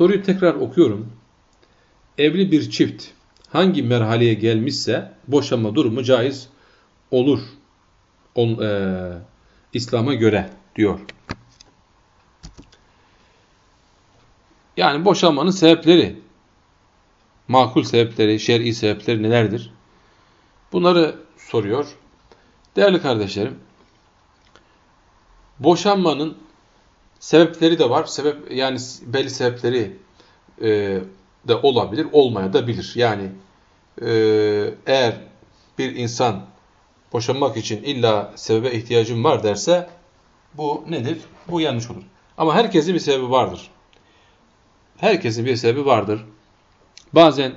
Soruyu tekrar okuyorum. Evli bir çift hangi merhaleye gelmişse boşanma durumu caiz olur. On, e, İslam'a göre diyor. Yani boşanmanın sebepleri, makul sebepleri, şer'i sebepleri nelerdir? Bunları soruyor. Değerli kardeşlerim, boşanmanın sebepleri de var. Sebep yani belli sebepleri e, de olabilir, olmaya da bilir. Yani e, eğer bir insan boşanmak için illa sebebe ihtiyacım var derse bu nedir? Bu yanlış olur. Ama herkesin bir sebebi vardır. Herkesin bir sebebi vardır. Bazen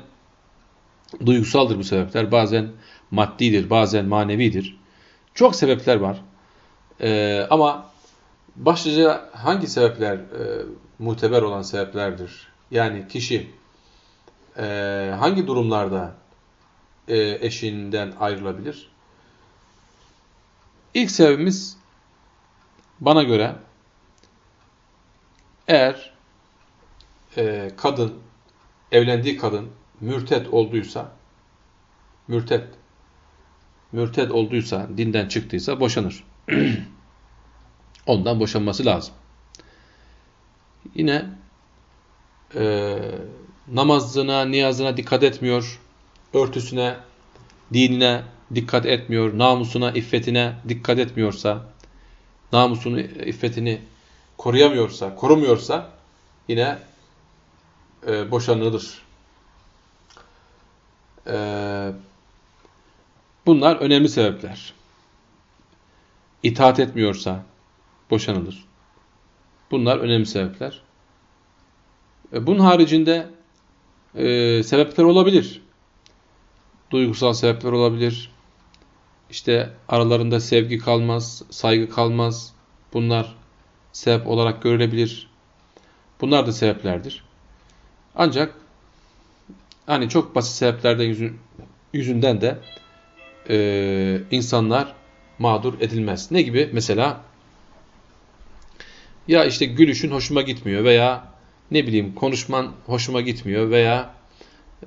duygusaldır bu sebepler, bazen maddidir, bazen manevidir. Çok sebepler var. Ee, ama başlıca hangi sebepler e, muteber olan sebeplerdir? Yani kişi e, hangi durumlarda e, eşinden ayrılabilir? İlk sebebimiz bana göre eğer e, kadın, evlendiği kadın mürtet olduysa, mürtet, mürtet olduysa, dinden çıktıysa boşanır. Ondan boşanması lazım. Yine e, namazına, niyazına dikkat etmiyor, örtüsüne, dinine dikkat etmiyor, namusuna, iffetine dikkat etmiyorsa, namusunu, iffetini koruyamıyorsa, korumuyorsa yine e, boşanılır. E, bunlar önemli sebepler. İtaat etmiyorsa boşanılır. Bunlar önemli sebepler. E, bunun haricinde e, sebepler olabilir. Duygusal sebepler olabilir. İşte aralarında sevgi kalmaz, saygı kalmaz. Bunlar sebep olarak görülebilir. Bunlar da sebeplerdir. Ancak hani çok basit sebeplerden yüzünden de e, insanlar mağdur edilmez. Ne gibi? Mesela ya işte gülüşün hoşuma gitmiyor veya ne bileyim konuşman hoşuma gitmiyor veya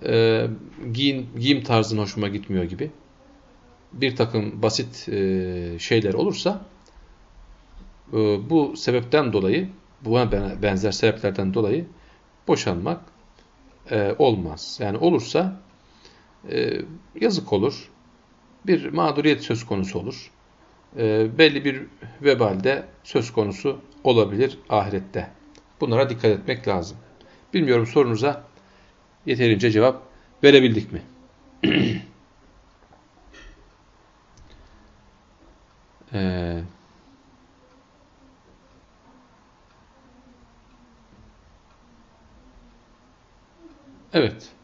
e, giyim, giyim tarzın hoşuma gitmiyor gibi bir takım basit e, şeyler olursa e, bu sebepten dolayı buna benzer sebeplerden dolayı boşanmak e, olmaz. Yani olursa e, yazık olur. Bir mağduriyet söz konusu olur. E, belli bir vebalde söz konusu olabilir ahirette. Bunlara dikkat etmek lazım. Bilmiyorum sorunuza yeterince cevap verebildik mi? ee, evet.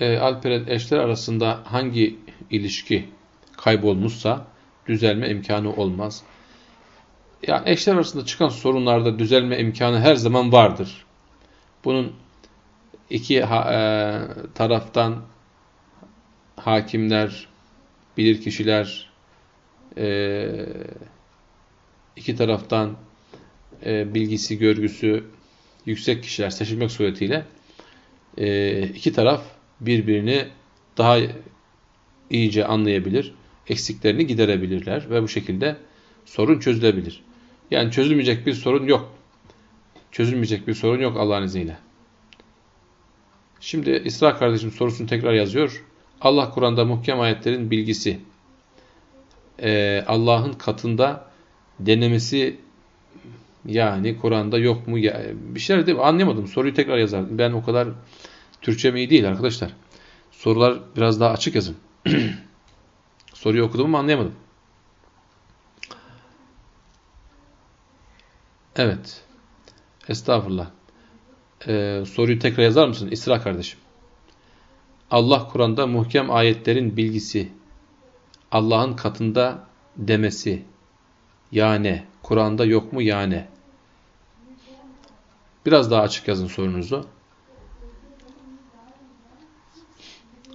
E, Alperen eşler arasında hangi ilişki kaybolmuşsa düzelme imkanı olmaz. Yani eşler arasında çıkan sorunlarda düzelme imkanı her zaman vardır. Bunun iki ha, e, taraftan hakimler, bilirkişiler, e, iki taraftan e, bilgisi, görgüsü yüksek kişiler seçilmek suretiyle e, iki taraf birbirini daha iyice anlayabilir, eksiklerini giderebilirler ve bu şekilde sorun çözülebilir. Yani çözülmeyecek bir sorun yok. Çözülmeyecek bir sorun yok Allah'ın izniyle. Şimdi İsra kardeşim sorusunu tekrar yazıyor. Allah Kur'an'da muhkem ayetlerin bilgisi. Ee, Allah'ın katında denemesi yani Kur'an'da yok mu? Bir şeyler değil mi? Anlayamadım. Soruyu tekrar yazar. Ben o kadar Türkçem iyi değil arkadaşlar. Sorular biraz daha açık yazın. Soruyu okudum ama anlayamadım. Evet. Estağfurullah. Ee, soruyu tekrar yazar mısın? İsra kardeşim. Allah Kur'an'da muhkem ayetlerin bilgisi, Allah'ın katında demesi, yani Kur'an'da yok mu yani? Biraz daha açık yazın sorunuzu.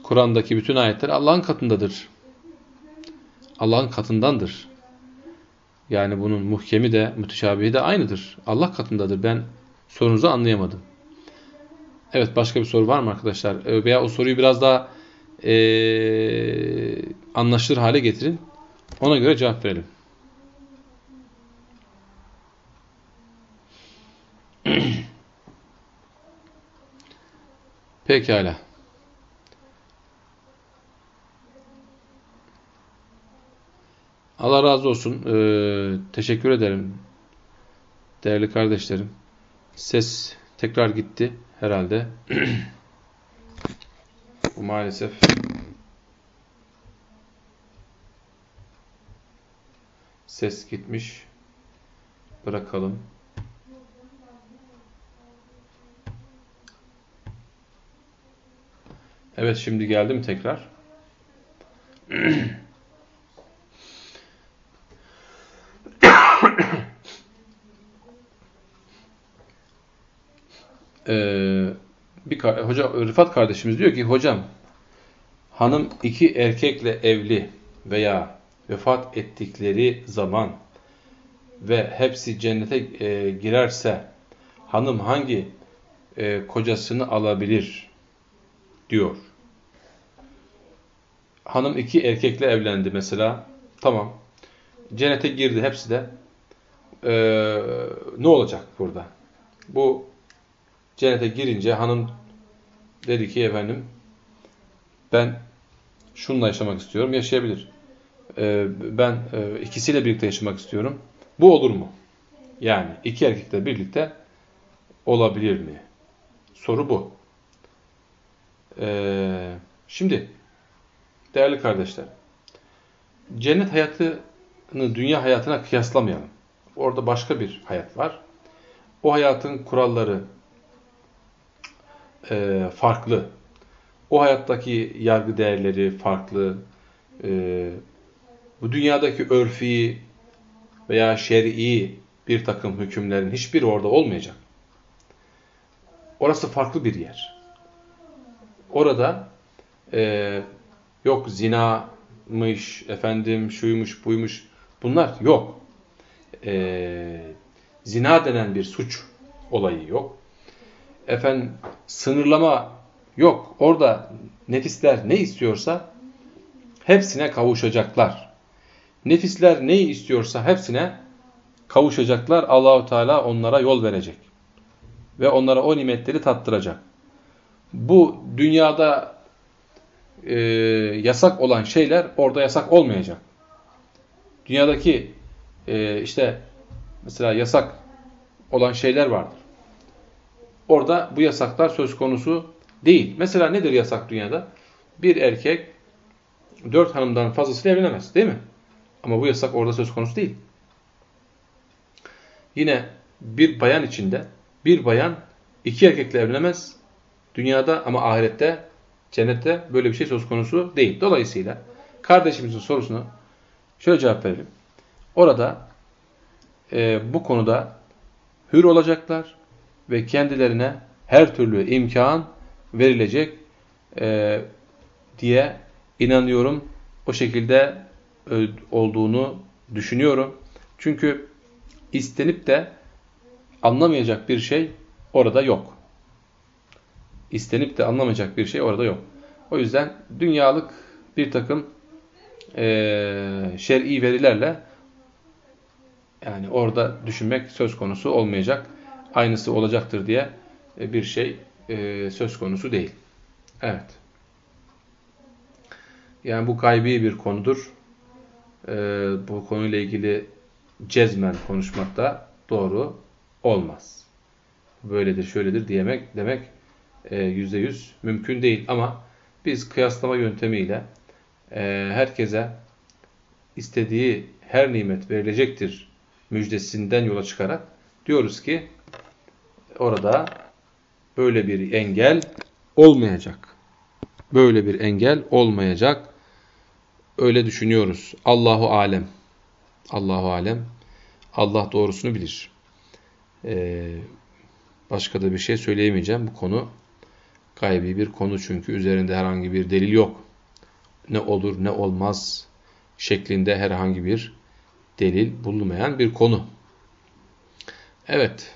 Kur'an'daki bütün ayetler Allah'ın katındadır. Allah'ın katındandır. Yani bunun muhkemi de müteşabihi de aynıdır. Allah katındadır. Ben sorunuzu anlayamadım. Evet başka bir soru var mı arkadaşlar? Ee, veya o soruyu biraz daha e, anlaşılır hale getirin. Ona göre cevap verelim. Pekala. Allah razı olsun. Ee, teşekkür ederim. Değerli kardeşlerim. Ses tekrar gitti herhalde. Bu maalesef ses gitmiş. Bırakalım. Evet şimdi geldi mi tekrar? ee, bir hoca Rıfat kardeşimiz diyor ki hocam hanım iki erkekle evli veya vefat ettikleri zaman ve hepsi cennete e, girerse hanım hangi e, kocasını alabilir diyor. Hanım iki erkekle evlendi mesela. Tamam. Cennete girdi hepsi de. Ee, ne olacak burada? Bu cennete girince hanım dedi ki efendim ben şununla yaşamak istiyorum. Yaşayabilir. Ee, ben e, ikisiyle birlikte yaşamak istiyorum. Bu olur mu? Yani iki erkekle birlikte olabilir mi? Soru bu. Ee, şimdi değerli kardeşler cennet hayatını dünya hayatına kıyaslamayalım. Orada başka bir hayat var. O hayatın kuralları e, farklı. O hayattaki yargı değerleri farklı. E, bu dünyadaki örfi veya şer'i bir takım hükümlerin hiçbiri orada olmayacak. Orası farklı bir yer. Orada e, yok zinamış, efendim şuymuş, buymuş bunlar yok. E, zina denen bir suç olayı yok. Efendim sınırlama yok. Orada nefisler ne istiyorsa hepsine kavuşacaklar. Nefisler neyi istiyorsa hepsine kavuşacaklar. Allahu Teala onlara yol verecek. Ve onlara o nimetleri tattıracak bu dünyada e, yasak olan şeyler orada yasak olmayacak. Dünyadaki e, işte mesela yasak olan şeyler vardır. Orada bu yasaklar söz konusu değil. Mesela nedir yasak dünyada? Bir erkek dört hanımdan fazlasıyla evlenemez değil mi? Ama bu yasak orada söz konusu değil. Yine bir bayan içinde bir bayan iki erkekle evlenemez Dünyada ama ahirette, cennette böyle bir şey söz konusu değil. Dolayısıyla kardeşimizin sorusunu şöyle cevap verelim. Orada e, bu konuda hür olacaklar ve kendilerine her türlü imkan verilecek e, diye inanıyorum. O şekilde e, olduğunu düşünüyorum. Çünkü istenip de anlamayacak bir şey orada yok istenip de anlamayacak bir şey orada yok. O yüzden dünyalık bir takım e, şer'i verilerle yani orada düşünmek söz konusu olmayacak. Aynısı olacaktır diye e, bir şey e, söz konusu değil. Evet. Yani bu gaybi bir konudur. E, bu konuyla ilgili cezmen konuşmak da doğru olmaz. Böyledir, şöyledir diyemek demek yüzde yüz mümkün değil. Ama biz kıyaslama yöntemiyle herkese istediği her nimet verilecektir müjdesinden yola çıkarak diyoruz ki orada böyle bir engel olmayacak. Böyle bir engel olmayacak. Öyle düşünüyoruz. Allahu alem. Allahu alem. Allah doğrusunu bilir. Ee, başka da bir şey söyleyemeyeceğim. Bu konu Gaybi bir konu çünkü üzerinde herhangi bir delil yok. Ne olur ne olmaz şeklinde herhangi bir delil bulunmayan bir konu. Evet.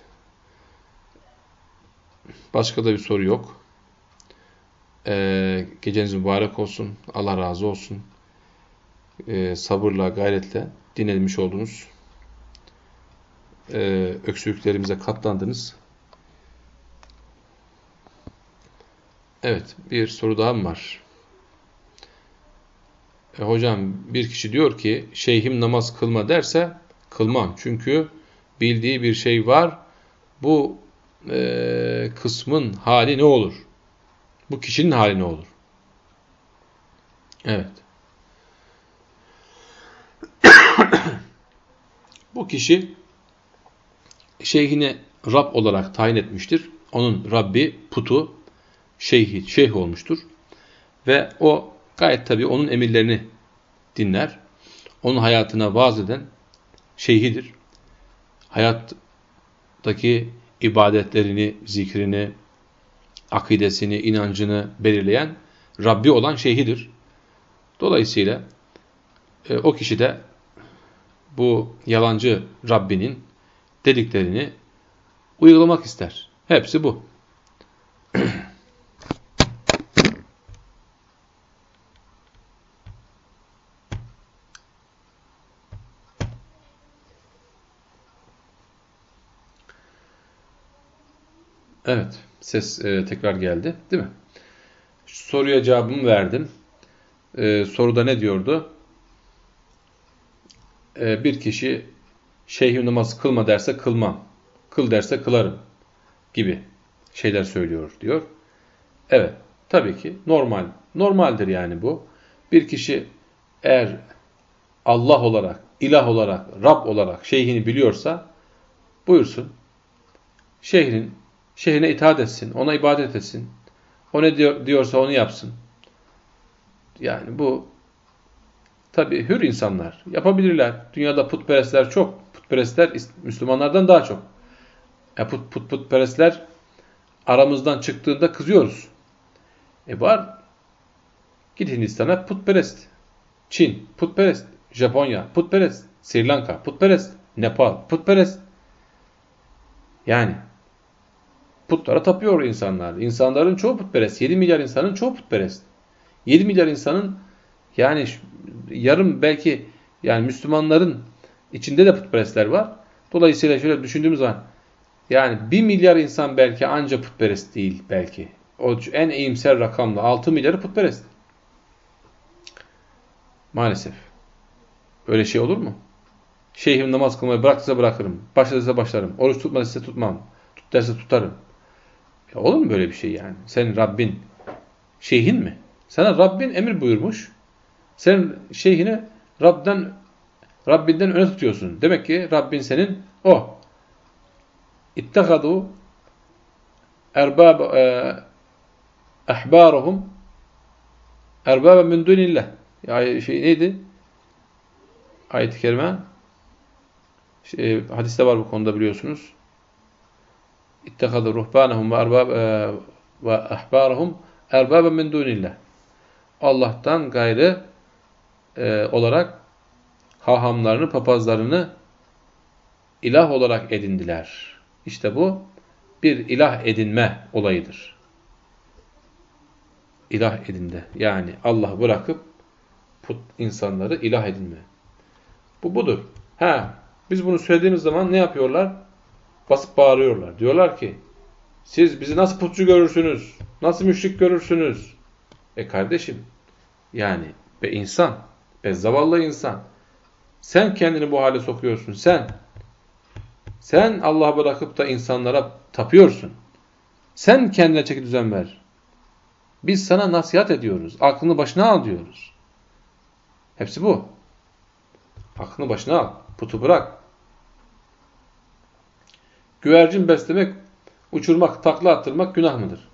Başka da bir soru yok. Ee, geceniz mübarek olsun. Allah razı olsun. Ee, sabırla, gayretle dinlemiş oldunuz. Ee, öksürüklerimize katlandınız. Evet, bir soru daha mı var? E, hocam bir kişi diyor ki şeyhim namaz kılma derse kılmam. Çünkü bildiği bir şey var. Bu e, kısmın hali ne olur? Bu kişinin hali ne olur? Evet. Bu kişi şeyhini Rab olarak tayin etmiştir. Onun Rabbi, putu, şeyhi, şeyh olmuştur. Ve o gayet tabi onun emirlerini dinler. Onun hayatına vaaz eden şeyhidir. Hayattaki ibadetlerini, zikrini, akidesini, inancını belirleyen Rabbi olan şeyhidir. Dolayısıyla e, o kişi de bu yalancı Rabbinin dediklerini uygulamak ister. Hepsi bu. Evet, ses e, tekrar geldi, değil mi? Soruya cevabımı verdim. E, soruda ne diyordu? E, bir kişi şeyhim namaz kılma derse kılmam, kıl derse kılarım gibi şeyler söylüyor diyor. Evet, tabii ki normal, normaldir yani bu. Bir kişi eğer Allah olarak, ilah olarak, Rab olarak şeyhini biliyorsa buyursun. Şeyhin Şeyhine itaat etsin, ona ibadet etsin. O ne diyor, diyorsa onu yapsın. Yani bu tabi hür insanlar. Yapabilirler. Dünyada putperestler çok. Putperestler Müslümanlardan daha çok. E put, put, putperestler aramızdan çıktığında kızıyoruz. E var. Git Hindistan'a putperest. Çin putperest. Japonya putperest. Sri Lanka putperest. Nepal putperest. Yani Putlara tapıyor insanlar. İnsanların çoğu putperest. 7 milyar insanın çoğu putperest. 7 milyar insanın yani yarım belki yani Müslümanların içinde de putperestler var. Dolayısıyla şöyle düşündüğümüz zaman yani 1 milyar insan belki anca putperest değil belki. O en iyimser rakamla 6 milyarı putperest. Maalesef. Öyle şey olur mu? Şeyhim namaz kılmayı bıraktıysa bırakırım. Başladıysa başlarım. Oruç tutmadıysa tutmam. Tut derse tutarım. Ya olur mu böyle bir şey yani? Senin Rabbin şeyhin mi? Sana Rabbin emir buyurmuş. Sen şeyhini Rab'den Rabbinden öne tutuyorsun. Demek ki Rabbin senin o. İttekadu erbab e, ehbaruhum erbaba min dunillah. Ya şey neydi? Ayet-i kerime. Şey, hadiste var bu konuda biliyorsunuz. İttekadu ruhbanahum ve erbab e, ve ahbarahum erbaben min dunillah. Allah'tan gayrı e, olarak hahamlarını, papazlarını ilah olarak edindiler. İşte bu bir ilah edinme olayıdır. İlah edinde. Yani Allah bırakıp put insanları ilah edinme. Bu budur. Ha, biz bunu söylediğimiz zaman ne yapıyorlar? Basıp bağırıyorlar. Diyorlar ki siz bizi nasıl putçu görürsünüz? Nasıl müşrik görürsünüz? E kardeşim yani be insan, be zavallı insan. Sen kendini bu hale sokuyorsun. Sen. Sen Allah'a bırakıp da insanlara tapıyorsun. Sen kendine çeki düzen ver. Biz sana nasihat ediyoruz. Aklını başına al diyoruz. Hepsi bu. Aklını başına al. Putu bırak. Güvercin beslemek, uçurmak, takla attırmak günah mıdır?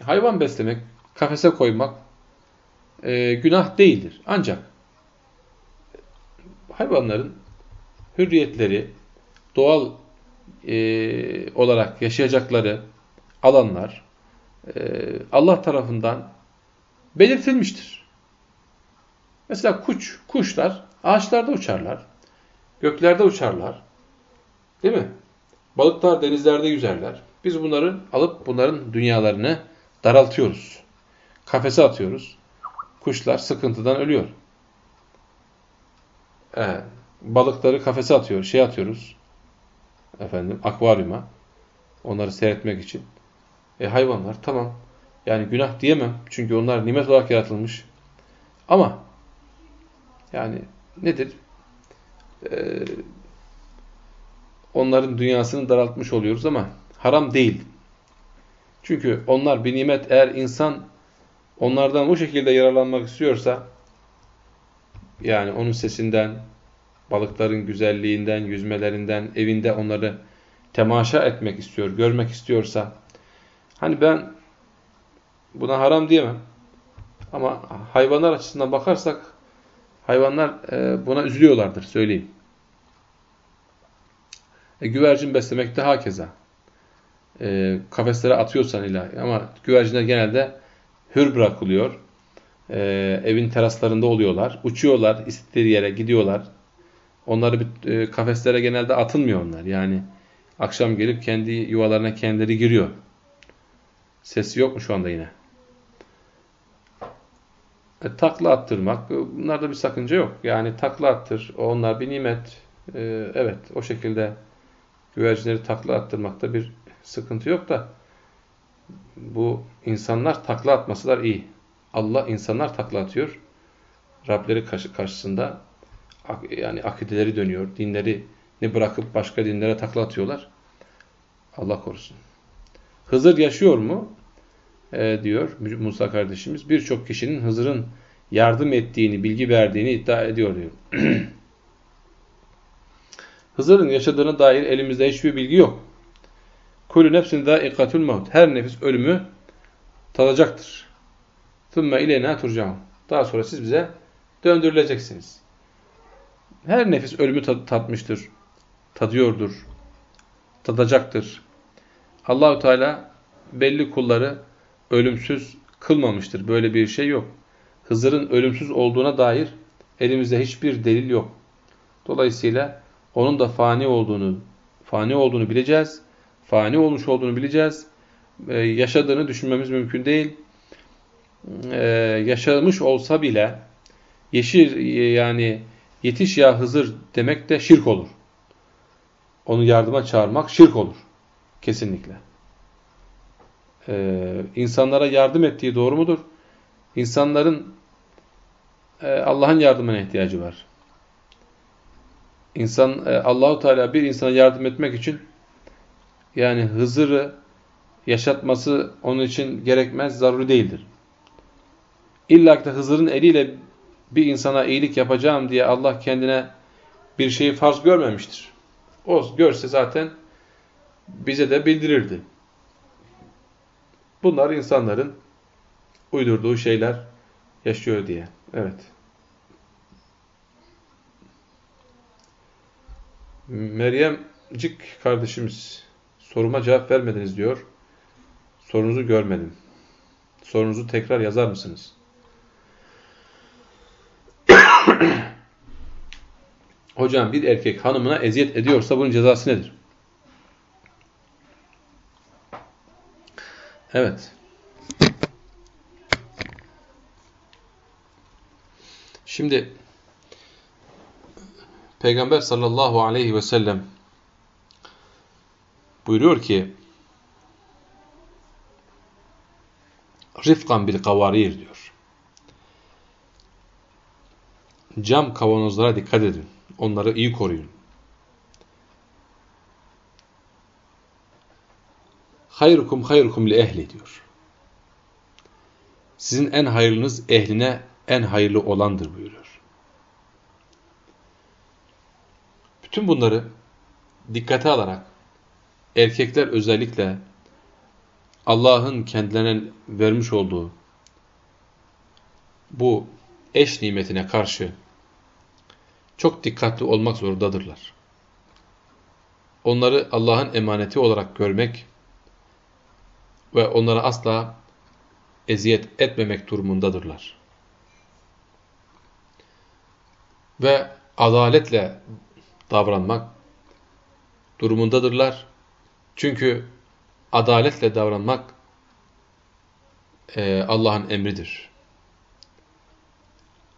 Hayvan beslemek, kafese koymak e, günah değildir. Ancak hayvanların hürriyetleri, doğal e, olarak yaşayacakları alanlar e, Allah tarafından belirtilmiştir. Mesela kuş, kuşlar ağaçlarda uçarlar. Göklerde uçarlar. Değil mi? Balıklar denizlerde yüzerler. Biz bunları alıp bunların dünyalarını daraltıyoruz. Kafese atıyoruz. Kuşlar sıkıntıdan ölüyor. Evet. Balıkları kafese atıyor, şey atıyoruz. Efendim, akvaryuma. Onları seyretmek için. E hayvanlar tamam. Yani günah diyemem. Çünkü onlar nimet olarak yaratılmış. Ama yani nedir? Ee, onların dünyasını daraltmış oluyoruz ama haram değil. Çünkü onlar bir nimet eğer insan onlardan bu şekilde yararlanmak istiyorsa yani onun sesinden, balıkların güzelliğinden, yüzmelerinden, evinde onları temaşa etmek istiyor, görmek istiyorsa hani ben buna haram diyemem. Ama hayvanlar açısından bakarsak hayvanlar e, buna üzülüyorlardır söyleyeyim. E, güvercin beslemek de hakeza. E, kafeslere atıyorsan ilahi ama güvercinler genelde hür bırakılıyor. E, evin teraslarında oluyorlar. Uçuyorlar, istedikleri yere gidiyorlar. Onları bir, e, kafeslere genelde atılmıyor onlar. Yani akşam gelip kendi yuvalarına kendileri giriyor. Sesi yok mu şu anda yine? E, takla attırmak, e, bunlarda bir sakınca yok. Yani takla attır, onlar bir nimet. E, evet, o şekilde güvercinleri takla attırmakta bir sıkıntı yok da bu insanlar takla atmasılar iyi. Allah insanlar takla atıyor. Rableri karşısında yani akideleri dönüyor. Dinlerini bırakıp başka dinlere takla atıyorlar. Allah korusun. Hızır yaşıyor mu? E, diyor Musa kardeşimiz. Birçok kişinin Hızır'ın yardım ettiğini, bilgi verdiğini iddia ediyor diyor. Hızır'ın yaşadığına dair elimizde hiçbir bilgi yok. Kulü nefsin zâikatul maut. Her nefis ölümü tadacaktır. Thumma ileyna turcaun. Daha sonra siz bize döndürüleceksiniz. Her nefis ölümü tatmıştır. Tadıyordur. Tadacaktır. Allahu Teala belli kulları ölümsüz kılmamıştır. Böyle bir şey yok. Hızır'ın ölümsüz olduğuna dair elimizde hiçbir delil yok. Dolayısıyla onun da fani olduğunu fani olduğunu bileceğiz. Fani olmuş olduğunu bileceğiz. Ee, yaşadığını düşünmemiz mümkün değil. Ee, yaşamış olsa bile yeşil yani yetiş ya Hızır demek de şirk olur. Onu yardıma çağırmak şirk olur. Kesinlikle. Ee, insanlara yardım ettiği doğru mudur? İnsanların e, Allah'ın yardımına ihtiyacı var. İnsan e, Allahu Teala bir insana yardım etmek için yani Hızır'ı yaşatması onun için gerekmez, zaruri değildir. İlla ki Hızır'ın eliyle bir insana iyilik yapacağım diye Allah kendine bir şeyi farz görmemiştir. O görse zaten bize de bildirirdi. Bunlar insanların uydurduğu şeyler yaşıyor diye. Evet. Meryemcik kardeşimiz soruma cevap vermediniz diyor. Sorunuzu görmedim. Sorunuzu tekrar yazar mısınız? Hocam bir erkek hanımına eziyet ediyorsa bunun cezası nedir? Evet. Şimdi Peygamber sallallahu aleyhi ve sellem buyuruyor ki rifkan bil kavarir diyor. Cam kavanozlara dikkat edin. Onları iyi koruyun. Hayrukum hayrukum li ehli diyor. Sizin en hayırlınız ehline en hayırlı olandır buyuruyor. Bütün bunları dikkate alarak erkekler özellikle Allah'ın kendilerine vermiş olduğu bu eş nimetine karşı çok dikkatli olmak zorundadırlar. Onları Allah'ın emaneti olarak görmek ve onlara asla eziyet etmemek durumundadırlar. ve adaletle davranmak durumundadırlar. Çünkü adaletle davranmak e, Allah'ın emridir.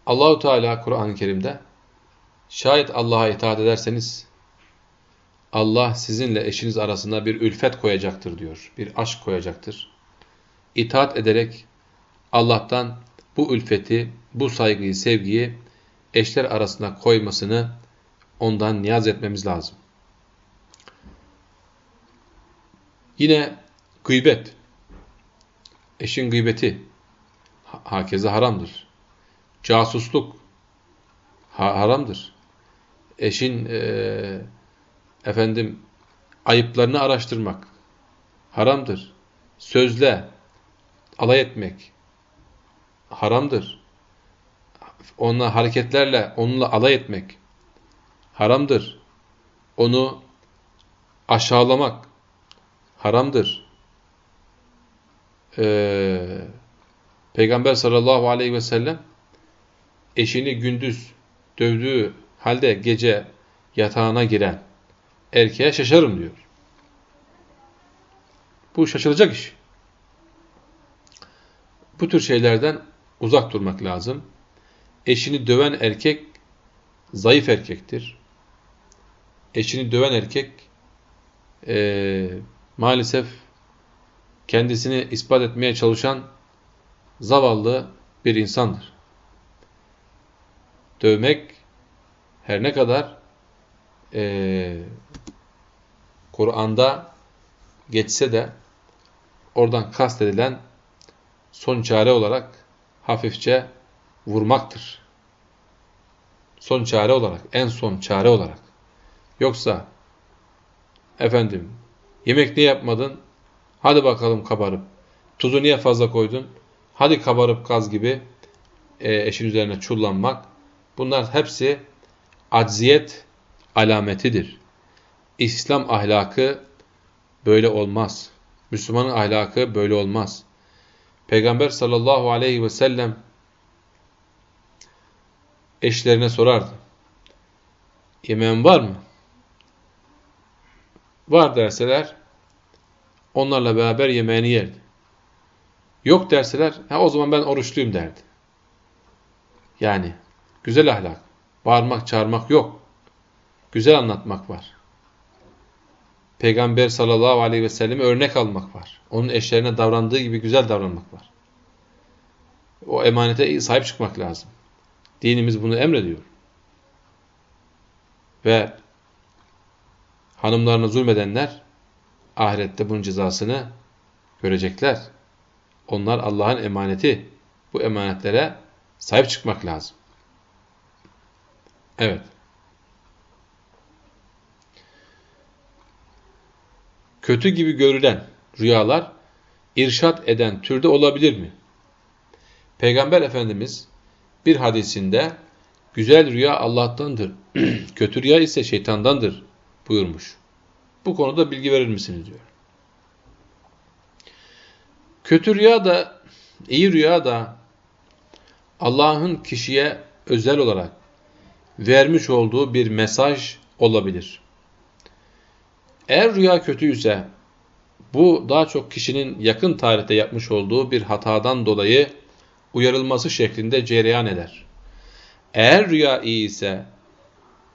Allahu Teala Kur'an-ı Kerim'de şayet Allah'a itaat ederseniz Allah sizinle eşiniz arasında bir ülfet koyacaktır diyor. Bir aşk koyacaktır. İtaat ederek Allah'tan bu ülfeti, bu saygıyı, sevgiyi eşler arasında koymasını ondan niyaz etmemiz lazım. Yine gıybet. Eşin gıybeti hakeze haramdır. Casusluk ha haramdır. Eşin e, efendim ayıplarını araştırmak haramdır. Sözle alay etmek haramdır. Onunla hareketlerle onunla alay etmek haramdır. Onu aşağılamak haramdır. Ee, Peygamber sallallahu aleyhi ve sellem eşini gündüz dövdüğü halde gece yatağına giren erkeğe şaşarım diyor. Bu şaşılacak iş. Bu tür şeylerden uzak durmak lazım. Eşini döven erkek zayıf erkektir. Eşini döven erkek e, maalesef kendisini ispat etmeye çalışan zavallı bir insandır. Dövmek her ne kadar e, Kur'an'da geçse de oradan kastedilen son çare olarak hafifçe vurmaktır. Son çare olarak, en son çare olarak. Yoksa efendim yemek ne yapmadın? Hadi bakalım kabarıp. Tuzu niye fazla koydun? Hadi kabarıp gaz gibi e, eşin üzerine çullanmak. Bunlar hepsi acziyet alametidir. İslam ahlakı böyle olmaz. Müslümanın ahlakı böyle olmaz. Peygamber sallallahu aleyhi ve sellem eşlerine sorardı. Yemeğin var mı? Var derseler onlarla beraber yemeğini yerdi. Yok derseler ha o zaman ben oruçluyum derdi. Yani güzel ahlak. Bağırmak, çağırmak yok. Güzel anlatmak var. Peygamber sallallahu aleyhi ve selleme örnek almak var. Onun eşlerine davrandığı gibi güzel davranmak var. O emanete sahip çıkmak lazım. Dinimiz bunu emrediyor. Ve hanımlarına zulmedenler ahirette bunun cezasını görecekler. Onlar Allah'ın emaneti. Bu emanetlere sahip çıkmak lazım. Evet. Kötü gibi görülen rüyalar irşat eden türde olabilir mi? Peygamber Efendimiz bir hadisinde güzel rüya Allah'tandır, kötü rüya ise şeytandandır buyurmuş. Bu konuda bilgi verir misiniz diyor. Kötü rüya da, iyi rüya da Allah'ın kişiye özel olarak vermiş olduğu bir mesaj olabilir. Eğer rüya kötüyse bu daha çok kişinin yakın tarihte yapmış olduğu bir hatadan dolayı uyarılması şeklinde cereyan eder. Eğer rüya iyi ise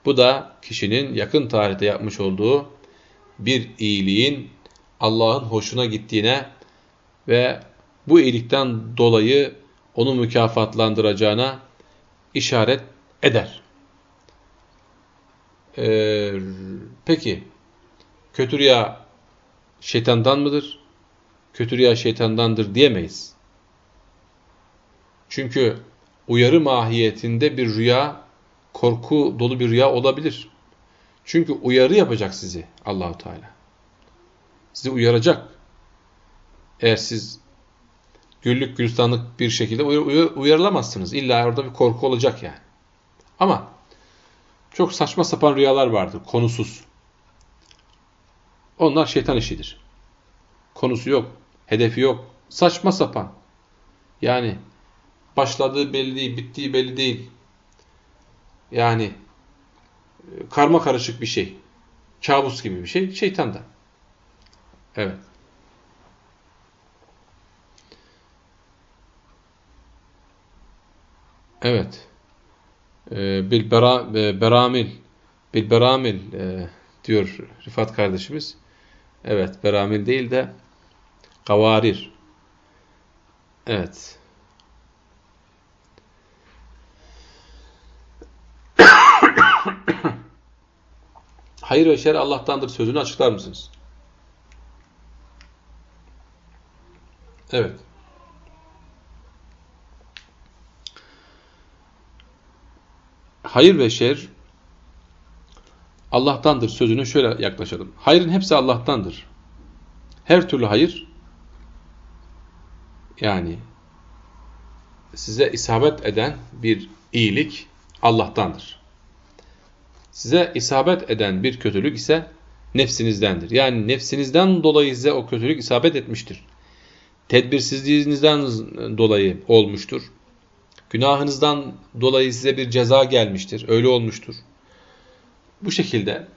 bu da kişinin yakın tarihte yapmış olduğu bir iyiliğin Allah'ın hoşuna gittiğine ve bu iyilikten dolayı onu mükafatlandıracağına işaret eder. Ee, peki, kötü rüya şeytandan mıdır? Kötü rüya şeytandandır diyemeyiz. Çünkü uyarı mahiyetinde bir rüya, korku dolu bir rüya olabilir. Çünkü uyarı yapacak sizi Allahu Teala. Sizi uyaracak. Eğer siz güllük gülistanlık bir şekilde uyarılamazsınız. İlla orada bir korku olacak yani. Ama çok saçma sapan rüyalar vardır, konusuz. Onlar şeytan işidir. Konusu yok, hedefi yok, saçma sapan. Yani başladığı belli değil, bittiği belli değil. Yani e, karma karışık bir şey. Kabus gibi bir şey. Şeytan da. Evet. Evet. Ee, bil e, beramil bil beramil e, diyor Rifat kardeşimiz. Evet, beramil değil de kavarir. Evet. Hayır ve şer Allah'tandır sözünü açıklar mısınız? Evet. Hayır ve şer Allah'tandır sözünü şöyle yaklaşalım. Hayrın hepsi Allah'tandır. Her türlü hayır yani size isabet eden bir iyilik Allah'tandır. Size isabet eden bir kötülük ise nefsinizdendir. Yani nefsinizden dolayı size o kötülük isabet etmiştir. Tedbirsizliğinizden dolayı olmuştur. Günahınızdan dolayı size bir ceza gelmiştir. Öyle olmuştur. Bu şekilde.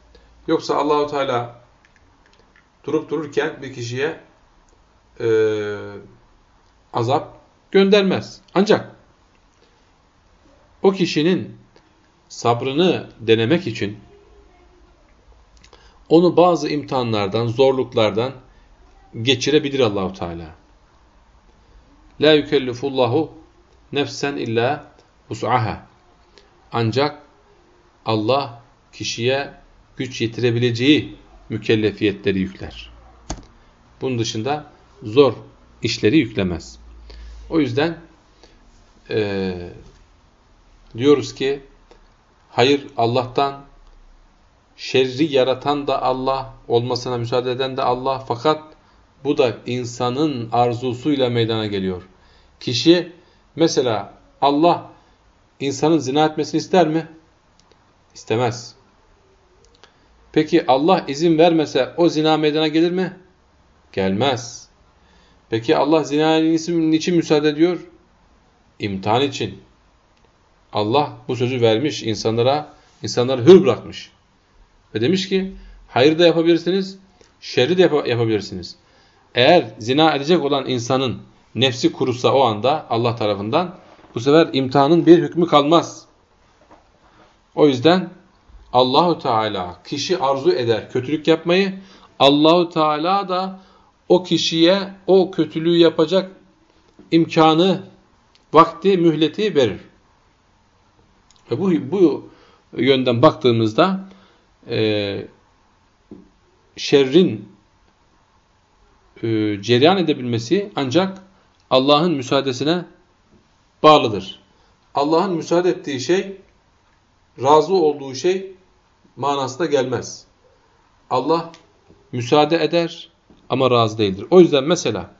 Yoksa Allahu Teala durup dururken bir kişiye e, azap göndermez. Ancak o kişinin sabrını denemek için onu bazı imtihanlardan, zorluklardan geçirebilir Allahu Teala. La yukellifullahu nefsen illa vus'aha. Ancak Allah kişiye güç yetirebileceği mükellefiyetleri yükler. Bunun dışında zor işleri yüklemez. O yüzden e, diyoruz ki hayır Allah'tan şerri yaratan da Allah, olmasına müsaade eden de Allah fakat bu da insanın arzusuyla meydana geliyor. Kişi mesela Allah insanın zina etmesini ister mi? İstemez. Peki Allah izin vermese o zina meydana gelir mi? Gelmez. Peki Allah zinanın için müsaade ediyor? İmtihan için. Allah bu sözü vermiş insanlara, insanları hür bırakmış. Ve demiş ki, hayır da yapabilirsiniz, şerri de yap yapabilirsiniz. Eğer zina edecek olan insanın nefsi kurusa o anda Allah tarafından, bu sefer imtihanın bir hükmü kalmaz. O yüzden Allahu Teala kişi arzu eder kötülük yapmayı, Allahu Teala da o kişiye o kötülüğü yapacak imkanı, vakti, mühleti verir. Ve bu, bu yönden baktığımızda e, şerrin e, cereyan edebilmesi ancak Allah'ın müsaadesine bağlıdır. Allah'ın müsaade ettiği şey, razı olduğu şey manasında gelmez. Allah müsaade eder ama razı değildir. O yüzden mesela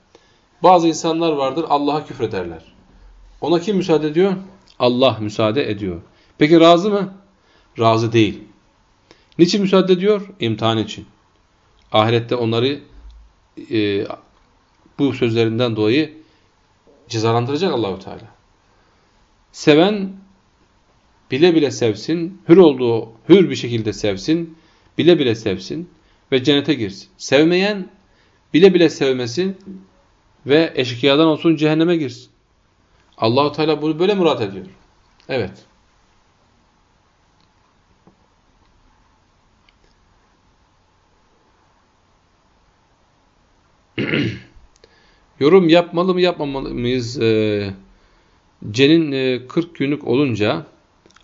bazı insanlar vardır Allah'a küfrederler. Ona kim müsaade ediyor? Allah müsaade ediyor. Peki razı mı? Razı değil. Niçin müsaade ediyor? İmtihan için. Ahirette onları e, bu sözlerinden dolayı cezalandıracak Allahu Teala. Seven bile bile sevsin, hür olduğu hür bir şekilde sevsin, bile bile sevsin ve cennete girsin. Sevmeyen bile bile sevmesin ve eşkıyadan olsun cehenneme girsin. Allahu Teala bunu böyle murat ediyor. Evet. Yorum yapmalı mı yapmamalı mıyız? Ee, cenin e, 40 günlük olunca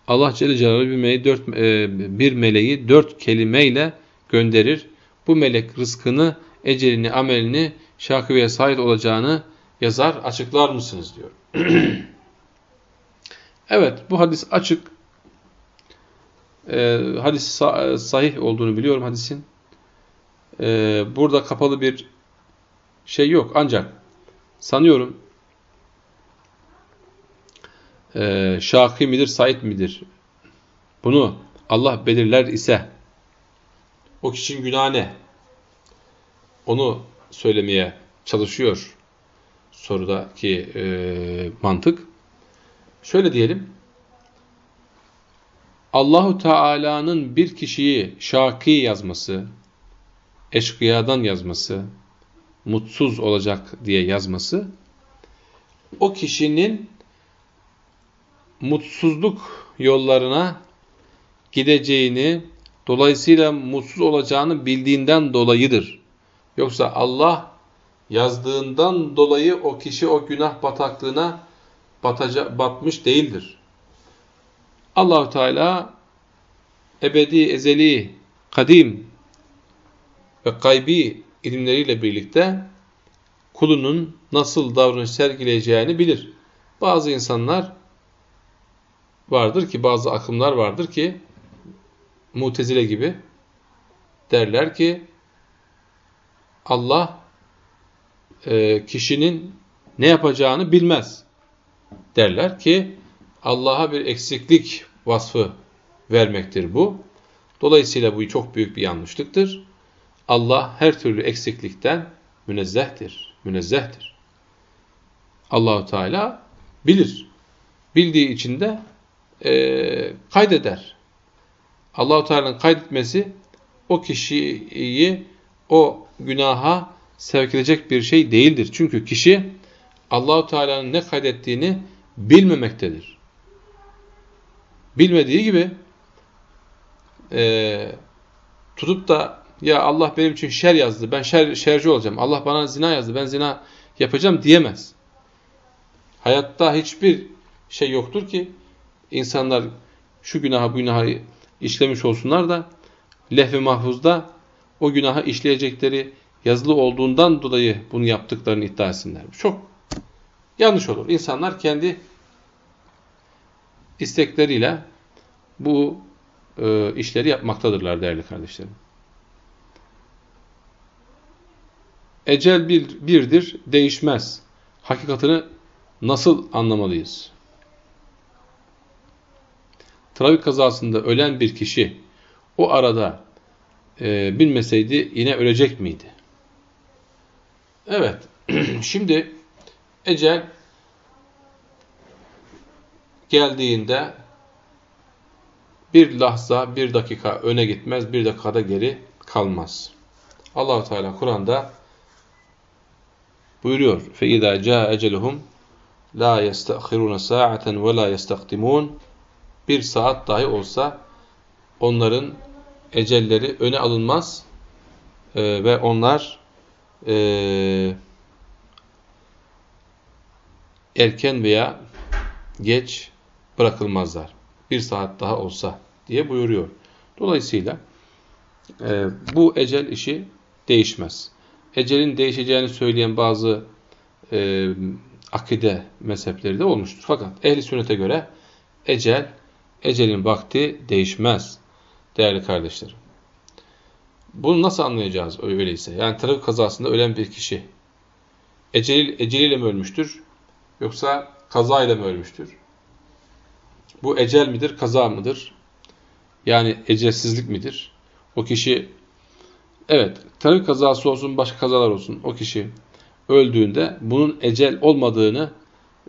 Allah Celle Celaluhu bir meleği dört, e, bir meleği dört kelimeyle gönderir. Bu melek rızkını, ecelini, amelini şakiveye sahip olacağını yazar. Açıklar mısınız diyor. evet bu hadis açık. E, hadis sahih olduğunu biliyorum hadisin. E, burada kapalı bir şey yok. Ancak sanıyorum e, Şaki midir, Said midir? Bunu Allah belirler ise o kişinin günahı ne? Onu söylemeye çalışıyor sorudaki e, mantık. Şöyle diyelim. Allahu Teala'nın bir kişiyi şaki yazması, eşkıyadan yazması, mutsuz olacak diye yazması, o kişinin mutsuzluk yollarına gideceğini, dolayısıyla mutsuz olacağını bildiğinden dolayıdır. Yoksa Allah yazdığından dolayı o kişi o günah bataklığına bataca, batmış değildir. Allahu Teala ebedi, ezeli, kadim ve gaybi ilimleriyle birlikte kulunun nasıl davranış sergileyeceğini bilir. Bazı insanlar vardır ki, bazı akımlar vardır ki, mutezile gibi derler ki, Allah e, kişinin ne yapacağını bilmez. Derler ki, Allah'a bir eksiklik vasfı vermektir bu. Dolayısıyla bu çok büyük bir yanlışlıktır. Allah her türlü eksiklikten münezzehtir. Münezzehtir. Allahu Teala bilir. Bildiği için de e, kaydeder. Allahu Teala'nın kaydetmesi o kişiyi o günaha sevk edecek bir şey değildir. Çünkü kişi Allahu Teala'nın ne kaydettiğini bilmemektedir. Bilmediği gibi e, tutup da ya Allah benim için şer yazdı, ben şer, şerci olacağım, Allah bana zina yazdı, ben zina yapacağım diyemez. Hayatta hiçbir şey yoktur ki insanlar şu günahı bu günahı işlemiş olsunlar da lehv-i mahfuzda o günahı işleyecekleri yazılı olduğundan dolayı bunu yaptıklarını iddia etsinler. Çok yanlış olur. İnsanlar kendi istekleriyle bu e, işleri yapmaktadırlar değerli kardeşlerim. Ecel bir, birdir, değişmez. Hakikatini nasıl anlamalıyız? Trafik kazasında ölen bir kişi o arada e, bilmeseydi yine ölecek miydi? Evet, şimdi ecel geldiğinde bir lahza, bir dakika öne gitmez, bir dakikada geri kalmaz. allah Teala Kur'an'da buyuruyor. فَاِذَا جَاءَ اَجَلُهُمْ لَا يَسْتَأْخِرُونَ سَاعَةً وَلَا يَسْتَقْدِمُونَ Bir saat dahi olsa onların ecelleri öne alınmaz e, ve onlar e, erken veya geç bırakılmazlar. Bir saat daha olsa diye buyuruyor. Dolayısıyla e, bu ecel işi değişmez. Ecelin değişeceğini söyleyen bazı e, akide mezhepleri de olmuştur. Fakat ehli sünnete göre ecel, ecelin vakti değişmez değerli kardeşlerim. Bunu nasıl anlayacağız öyleyse? Yani trafik kazasında ölen bir kişi ecel, eceliyle mi ölmüştür? Yoksa kazayla mı ölmüştür? Bu ecel midir, kaza mıdır? Yani ecelsizlik midir? O kişi, evet trafik kazası olsun, başka kazalar olsun, o kişi öldüğünde bunun ecel olmadığını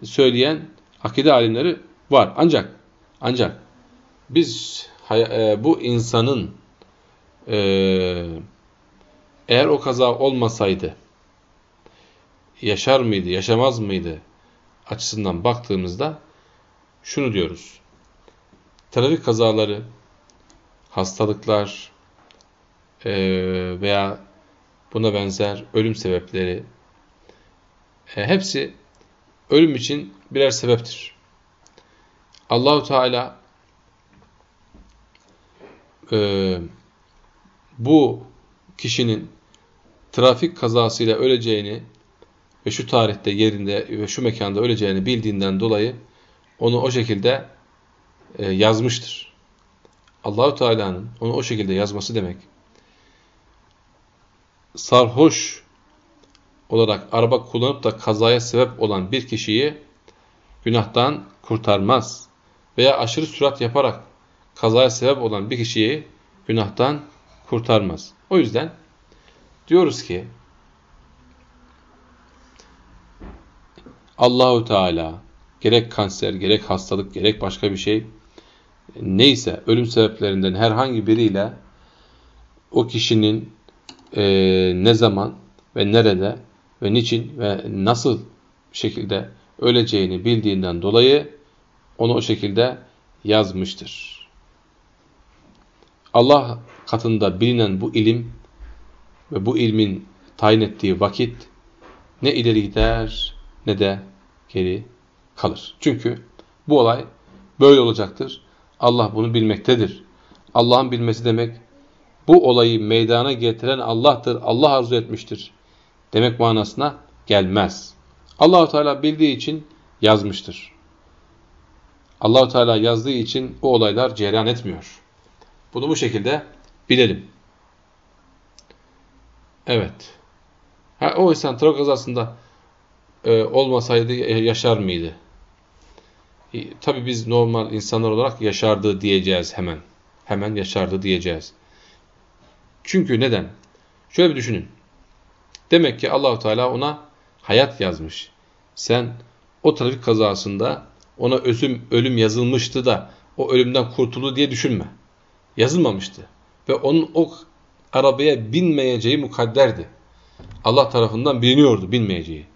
söyleyen akide alimleri var. Ancak, ancak biz e, bu insanın e, eğer o kaza olmasaydı yaşar mıydı, yaşamaz mıydı açısından baktığımızda şunu diyoruz. Trafik kazaları, hastalıklar e, veya buna benzer ölüm sebepleri e, hepsi ölüm için birer sebeptir. Allahu Teala e, bu kişinin trafik kazasıyla öleceğini ve şu tarihte yerinde ve şu mekanda öleceğini bildiğinden dolayı onu o şekilde e, yazmıştır. Allahu Teala'nın onu o şekilde yazması demek sarhoş olarak araba kullanıp da kazaya sebep olan bir kişiyi günahtan kurtarmaz veya aşırı sürat yaparak kazaya sebep olan bir kişiyi günahtan kurtarmaz. O yüzden diyoruz ki Allahu Teala gerek kanser, gerek hastalık, gerek başka bir şey neyse ölüm sebeplerinden herhangi biriyle o kişinin e, ne zaman ve nerede ve niçin ve nasıl şekilde öleceğini bildiğinden dolayı onu o şekilde yazmıştır. Allah katında bilinen bu ilim ve bu ilmin tayin ettiği vakit ne ileri gider ne de geri kalır. Çünkü bu olay böyle olacaktır. Allah bunu bilmektedir. Allah'ın bilmesi demek bu olayı meydana getiren Allah'tır, Allah arzu etmiştir demek manasına gelmez. Allahu Teala bildiği için yazmıştır. Allahu Teala yazdığı için o olaylar cereyan etmiyor. Bunu bu şekilde bilelim. Evet. Ha, o insan trafik kazasında e, olmasaydı yaşar mıydı? E, Tabi biz normal insanlar olarak yaşardı diyeceğiz hemen. Hemen yaşardı diyeceğiz. Çünkü neden? Şöyle bir düşünün. Demek ki Allahu Teala ona hayat yazmış. Sen o trafik kazasında ona özüm, ölüm yazılmıştı da o ölümden kurtuldu diye düşünme. Yazılmamıştı. Ve onun o arabaya binmeyeceği mukadderdi. Allah tarafından biliniyordu binmeyeceği.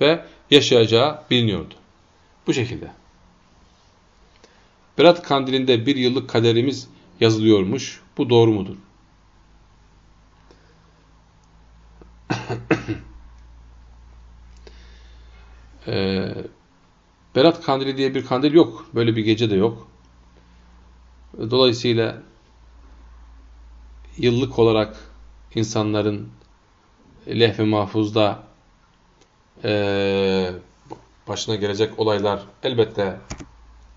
Ve yaşayacağı biliniyordu. Bu şekilde. Berat kandilinde bir yıllık kaderimiz yazılıyormuş. Bu doğru mudur? Ee, Berat kandili diye bir kandil yok. Böyle bir gece de yok. Dolayısıyla yıllık olarak insanların lehve mahfuzda e, başına gelecek olaylar elbette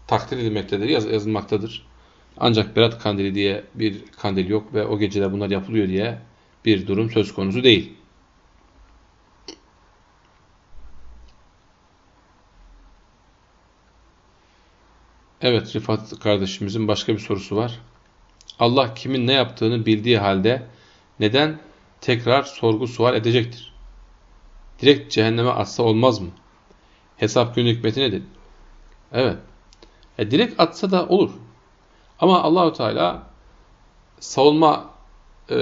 takdir edilmektedir, yaz, yazılmaktadır. Ancak Berat Kandili diye bir kandil yok ve o gecede bunlar yapılıyor diye bir durum söz konusu değil. Evet Rifat kardeşimizin başka bir sorusu var. Allah kimin ne yaptığını bildiği halde neden tekrar sorgu sual edecektir? Direkt cehenneme atsa olmaz mı? Hesap günü hikmeti nedir? Evet. E, direkt atsa da olur. Ama Allahu Teala savunma e,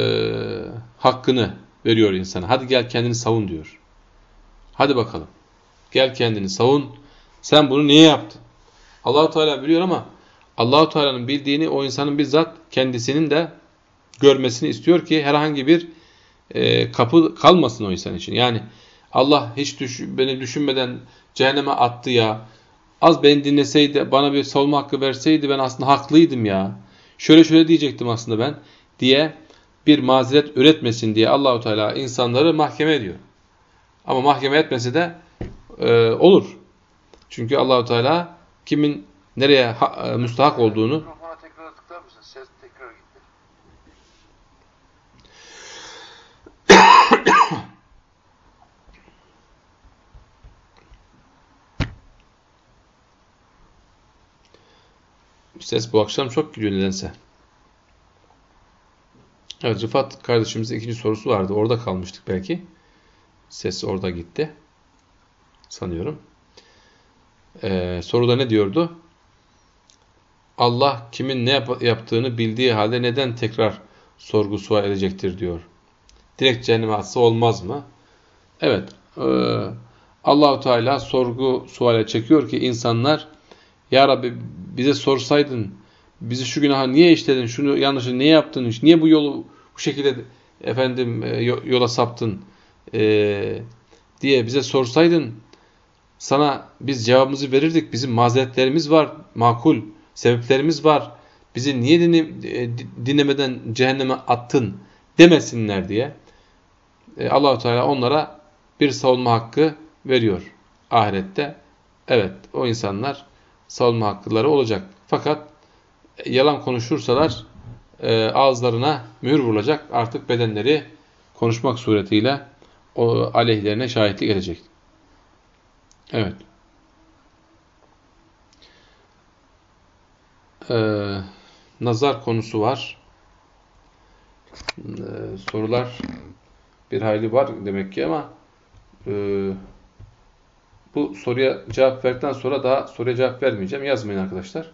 hakkını veriyor insana. Hadi gel kendini savun diyor. Hadi bakalım. Gel kendini savun. Sen bunu niye yaptın? Allahu Teala biliyor ama Allahu Teala'nın bildiğini o insanın bizzat kendisinin de görmesini istiyor ki herhangi bir e, kapı kalmasın o insan için. Yani Allah hiç düş beni düşünmeden cehenneme attı ya. Az beni dinleseydi, bana bir savunma hakkı verseydi ben aslında haklıydım ya. Şöyle şöyle diyecektim aslında ben diye bir mazeret üretmesin diye Allahu Teala insanları mahkeme ediyor. Ama mahkeme etmesi de e, olur. Çünkü Allahu Teala kimin nereye ha, e, müstahak olduğunu Ses tekrar gitti. Ses bu akşam çok gidiyor nedense. Evet Rıfat kardeşimizin ikinci sorusu vardı. Orada kalmıştık belki. Ses orada gitti. Sanıyorum. Ee, soruda ne diyordu? Allah kimin ne yap yaptığını bildiği halde neden tekrar sorgu sual edecektir diyor. Direkt cehenneme atsa olmaz mı? Evet. E, Allahu Teala sorgu suale çekiyor ki insanlar Ya Rabbi bize sorsaydın bizi şu günaha niye işledin, şunu yanlışı niye yaptın, niye bu yolu bu şekilde efendim e, yola saptın e, diye bize sorsaydın sana biz cevabımızı verirdik. Bizim mazeretlerimiz var, makul sebeplerimiz var. Bizi niye e, dinlemeden cehenneme attın demesinler diye e, Allahu Teala onlara bir savunma hakkı veriyor ahirette. Evet o insanlar savunma hakları olacak. Fakat e, yalan konuşursalar ağızlarına mühür vurulacak. Artık bedenleri konuşmak suretiyle o aleyhlerine şahitlik edecek. Evet. Ee, nazar konusu var. Ee, sorular bir hayli var demek ki ama e, bu soruya cevap verdikten sonra daha soruya cevap vermeyeceğim. Yazmayın arkadaşlar.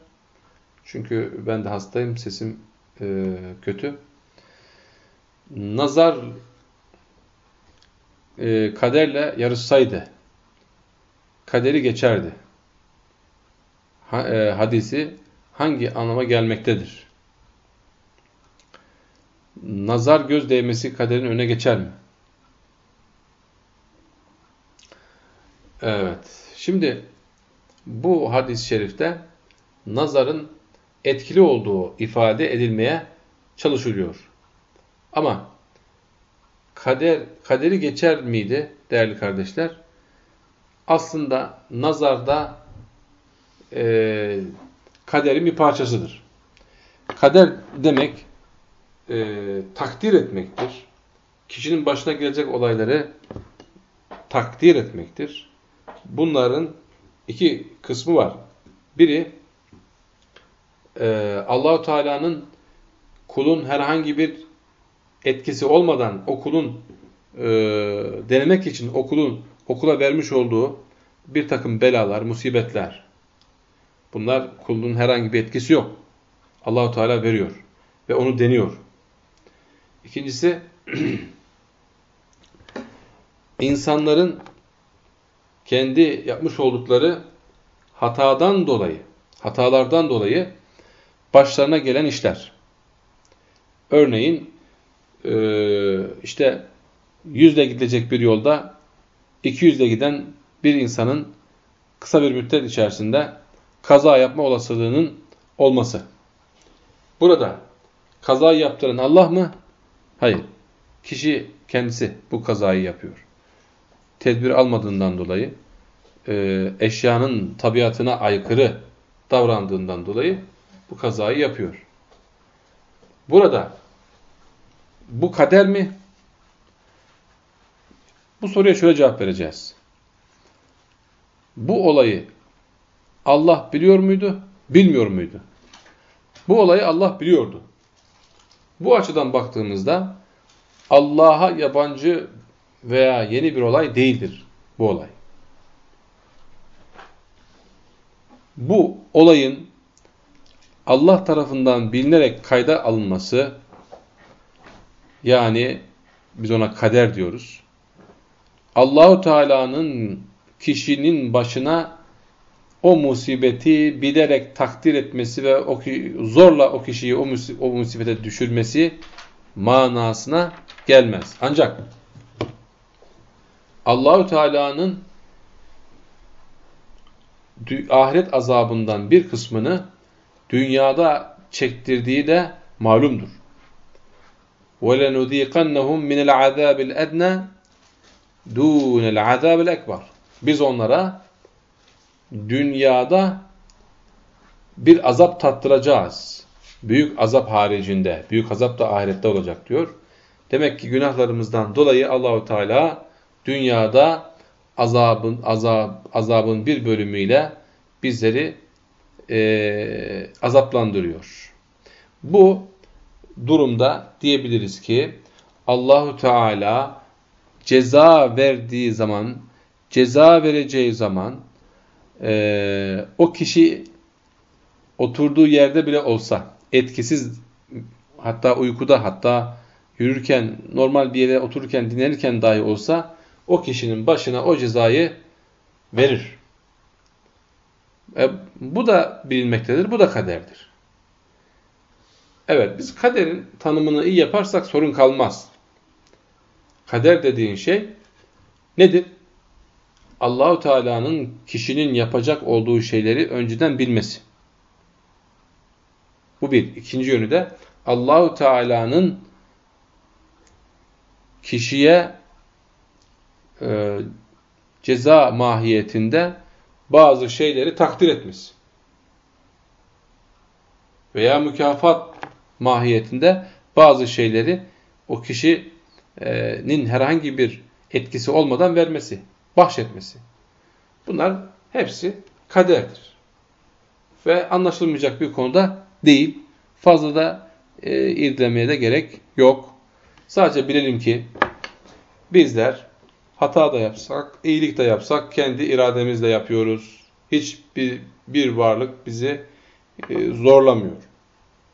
Çünkü ben de hastayım, sesim e, kötü. Nazar e, kaderle yarışsaydı, kaderi geçerdi. E, hadisi hangi anlama gelmektedir? Nazar göz değmesi kaderin öne geçer mi? Evet. Şimdi bu hadis-i şerifte nazarın etkili olduğu ifade edilmeye çalışılıyor. Ama kader kaderi geçer miydi değerli kardeşler? Aslında nazarda e, kaderin bir parçasıdır. Kader demek e, takdir etmektir. Kişinin başına gelecek olayları takdir etmektir. Bunların iki kısmı var. Biri e, Allahu Teala'nın kulun herhangi bir etkisi olmadan okulun e, denemek için okulun okula vermiş olduğu bir takım belalar, musibetler. Bunlar kulun herhangi bir etkisi yok. Allahu Teala veriyor ve onu deniyor. İkincisi insanların kendi yapmış oldukları hatadan dolayı, hatalardan dolayı başlarına gelen işler. Örneğin işte 100 ile gidecek bir yolda 200 ile giden bir insanın kısa bir müddet içerisinde kaza yapma olasılığının olması. Burada kazayı yaptıran Allah mı? Hayır. Kişi kendisi bu kazayı yapıyor. Tedbir almadığından dolayı, e, eşyanın tabiatına aykırı davrandığından dolayı bu kazayı yapıyor. Burada bu kader mi? Bu soruya şöyle cevap vereceğiz. Bu olayı Allah biliyor muydu, bilmiyor muydu? Bu olayı Allah biliyordu. Bu açıdan baktığımızda Allah'a yabancı veya yeni bir olay değildir bu olay. Bu olayın Allah tarafından bilinerek kayda alınması yani biz ona kader diyoruz. Allahu Teala'nın kişinin başına o musibeti bilerek takdir etmesi ve o zorla o kişiyi o, o musibete düşürmesi manasına gelmez. Ancak Allahu Teala'nın ahiret azabından bir kısmını dünyada çektirdiği de malumdur. وَلَنُذ۪يقَنَّهُمْ مِنَ الْعَذَابِ الْاَدْنَى dûnel azâbil ekber. Biz onlara dünyada bir azap tattıracağız. Büyük azap haricinde. Büyük azap da ahirette olacak diyor. Demek ki günahlarımızdan dolayı Allahu Teala dünyada azabın azab, azabın bir bölümüyle bizleri e, azaplandırıyor. Bu durumda diyebiliriz ki Allahu Teala ceza verdiği zaman, ceza vereceği zaman e, o kişi oturduğu yerde bile olsa etkisiz hatta uykuda hatta yürürken normal bir yere otururken dinlenirken dahi olsa o kişinin başına o cezayı verir. E, bu da bilinmektedir. Bu da kaderdir. Evet biz kaderin tanımını iyi yaparsak sorun kalmaz. Kader dediğin şey nedir? Allahu Teala'nın kişinin yapacak olduğu şeyleri önceden bilmesi. Bu bir. İkinci yönü de Allahu Teala'nın kişiye e, ceza mahiyetinde bazı şeyleri takdir etmesi. Veya mükafat mahiyetinde bazı şeyleri o kişinin herhangi bir etkisi olmadan vermesi, bahşetmesi. Bunlar hepsi kaderdir. Ve anlaşılmayacak bir konuda değil. Fazla da e, irdelemeye de gerek yok. Sadece bilelim ki bizler hata da yapsak, iyilik de yapsak kendi irademizle yapıyoruz. Hiçbir bir varlık bizi e, zorlamıyor.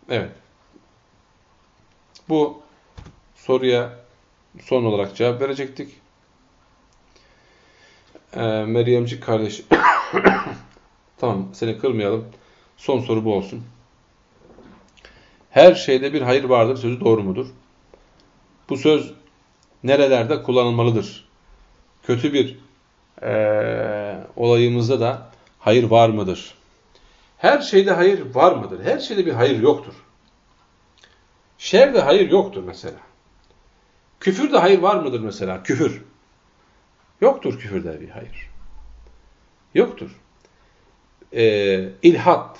Evet. Bu soruya son olarak cevap verecektik. Ee, Meryemcik kardeş tamam seni kırmayalım. Son soru bu olsun. Her şeyde bir hayır vardır sözü doğru mudur? Bu söz nerelerde kullanılmalıdır? Kötü bir e, olayımızda da hayır var mıdır? Her şeyde hayır var mıdır? Her şeyde bir hayır yoktur. Şerde hayır yoktur mesela. Küfürde hayır var mıdır mesela? Küfür. Yoktur küfürde bir hayır. Yoktur. Ee, ilhat,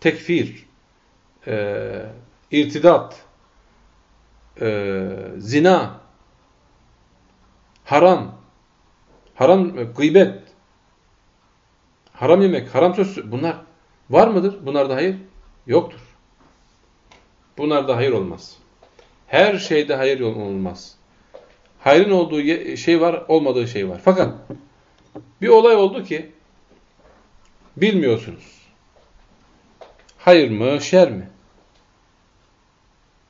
tekfir, e, irtidat, e, zina, haram, haram, e, gıybet, haram yemek, haram söz, bunlar var mıdır? Bunlarda hayır yoktur. Bunlarda hayır olmaz. Her şeyde hayır olmaz. Hayrın olduğu şey var, olmadığı şey var. Fakat bir olay oldu ki bilmiyorsunuz. Hayır mı, şer mi?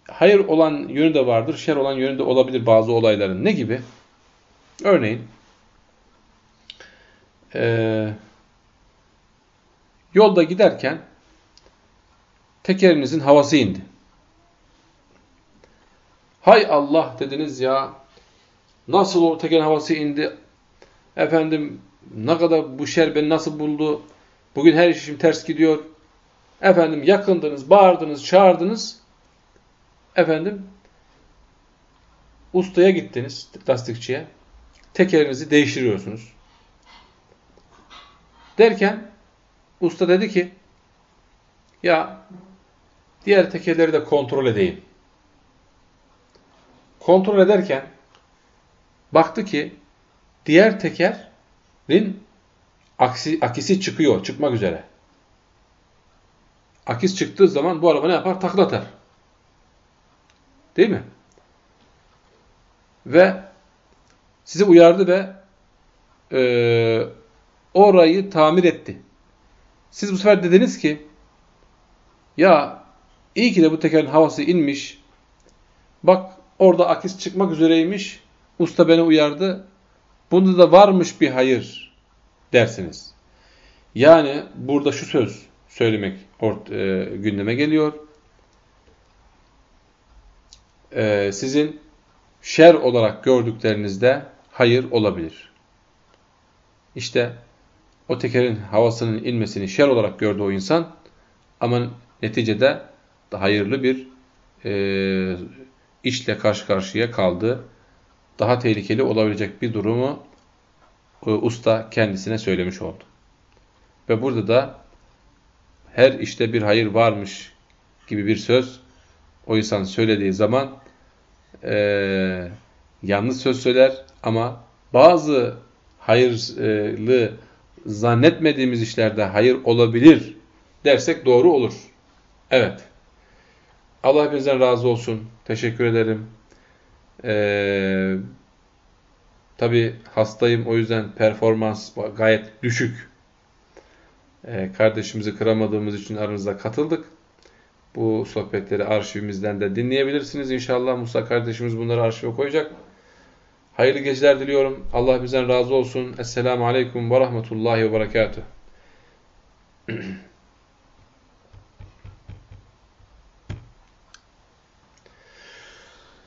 Hayır olan yönü de vardır, şer olan yönü de olabilir bazı olayların. Ne gibi? Örneğin e, yolda giderken tekerinizin havası indi. Hay Allah dediniz ya. Nasıl o tekerin havası indi? Efendim ne kadar bu şer beni nasıl buldu? Bugün her işim ters gidiyor. Efendim yakındınız bağırdınız çağırdınız. Efendim ustaya gittiniz lastikçiye. Tekerinizi değiştiriyorsunuz. Derken usta dedi ki ya diğer tekerleri de kontrol edeyim kontrol ederken baktı ki diğer tekerin aksi, akisi çıkıyor, çıkmak üzere. Akis çıktığı zaman bu araba ne yapar? Taklatar. Değil mi? Ve sizi uyardı ve e, orayı tamir etti. Siz bu sefer dediniz ki ya iyi ki de bu tekerin havası inmiş. Bak Orada akis çıkmak üzereymiş. Usta beni uyardı. Bunda da varmış bir hayır dersiniz. Yani burada şu söz söylemek e, gündeme geliyor. E, sizin şer olarak gördüklerinizde hayır olabilir. İşte o tekerin havasının inmesini şer olarak gördü o insan ama neticede hayırlı bir e, işle karşı karşıya kaldı. Daha tehlikeli olabilecek bir durumu e, usta kendisine söylemiş oldu. Ve burada da her işte bir hayır varmış gibi bir söz o insan söylediği zaman e, yanlış söz söyler ama bazı hayırlı zannetmediğimiz işlerde hayır olabilir dersek doğru olur. Evet. Allah hepinizden razı olsun. Teşekkür ederim. Ee, Tabi hastayım o yüzden performans gayet düşük. Ee, kardeşimizi kıramadığımız için aranızda katıldık. Bu sohbetleri arşivimizden de dinleyebilirsiniz. İnşallah Musa kardeşimiz bunları arşive koyacak. Hayırlı geceler diliyorum. Allah bizden razı olsun. Esselamu Aleyküm ve Rahmetullahi ve Berekatuhu.